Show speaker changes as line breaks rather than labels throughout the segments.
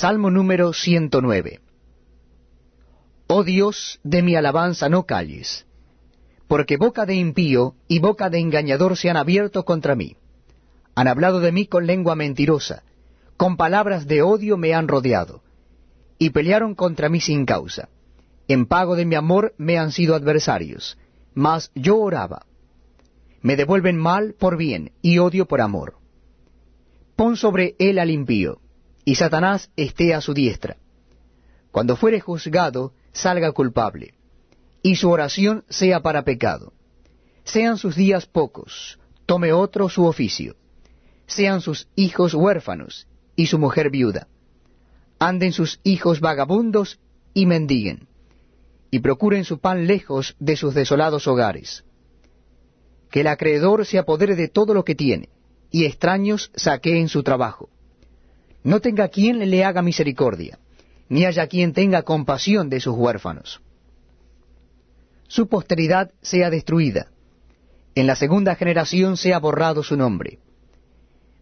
Salmo número 109. Oh Dios, de mi alabanza no calles, porque boca de impío y boca de engañador se han abierto contra mí. Han hablado de mí con lengua mentirosa, con palabras de odio me han rodeado, y pelearon contra mí sin causa. En pago de mi amor me han sido adversarios, mas yo oraba. Me devuelven mal por bien y odio por amor. Pon sobre él al impío, y Satanás esté a su diestra. Cuando fuere juzgado, salga culpable, y su oración sea para pecado. Sean sus días pocos, tome otro su oficio. Sean sus hijos huérfanos, y su mujer viuda. Anden sus hijos vagabundos y mendiguen, y procuren su pan lejos de sus desolados hogares. Que el acreedor se apodere de todo lo que tiene, y extraños saqueen su trabajo no tenga quien le haga misericordia, ni haya quien tenga compasión de sus huérfanos. Su posteridad sea destruida, en la segunda generación sea borrado su nombre.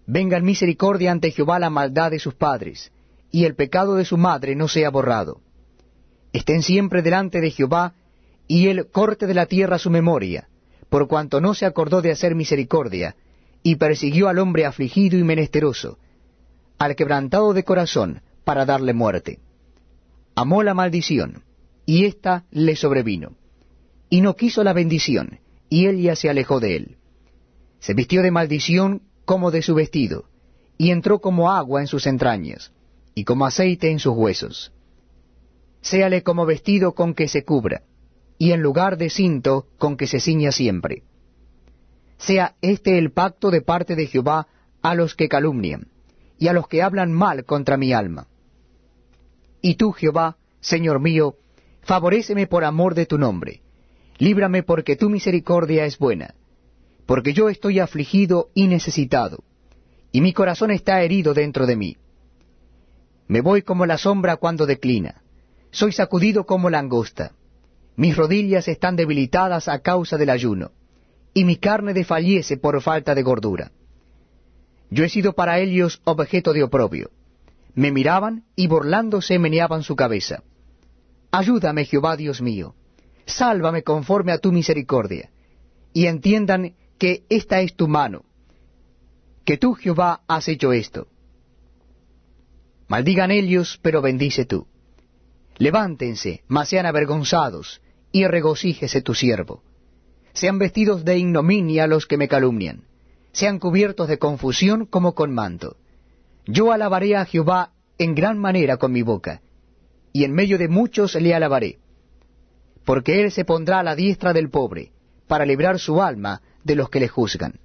Venga en misericordia ante Jehová la maldad de sus padres, y el pecado de su madre no sea borrado. Estén siempre delante de Jehová, y él corte de la tierra su memoria, por cuanto no se acordó de hacer misericordia, y persiguió al hombre afligido y menesteroso, al quebrantado de corazón para darle muerte. Amó la maldición, y ésta le sobrevino. Y no quiso la bendición, y ella se alejó de él. Se vistió de maldición como de su vestido, y entró como agua en sus entrañas, y como aceite en sus huesos. Séale como vestido con que se cubra, y en lugar de cinto con que se ciña siempre. Sea este el pacto de parte de Jehová a los que calumnian y a los que hablan mal contra mi alma. Y tú, Jehová, Señor mío, favoréceme por amor de tu nombre, líbrame porque tu misericordia es buena, porque yo estoy afligido y necesitado, y mi corazón está herido dentro de mí. Me voy como la sombra cuando declina, soy sacudido como langosta, mis rodillas están debilitadas a causa del ayuno, y mi carne desfallece por falta de gordura. Yo he sido para ellos objeto de oprobio. Me miraban y burlándose meneaban su cabeza. Ayúdame, Jehová Dios mío. Sálvame conforme a tu misericordia. Y entiendan que esta es tu mano, que tú, Jehová, has hecho esto. Maldigan ellos, pero bendice tú. Levántense, mas sean avergonzados, y regocíjese tu siervo. Sean vestidos de ignominia los que me calumnian sean cubiertos de confusión como con manto. Yo alabaré a Jehová en gran manera con mi boca, y en medio de muchos le alabaré, porque él se pondrá a la diestra del pobre, para librar su alma de los que le juzgan.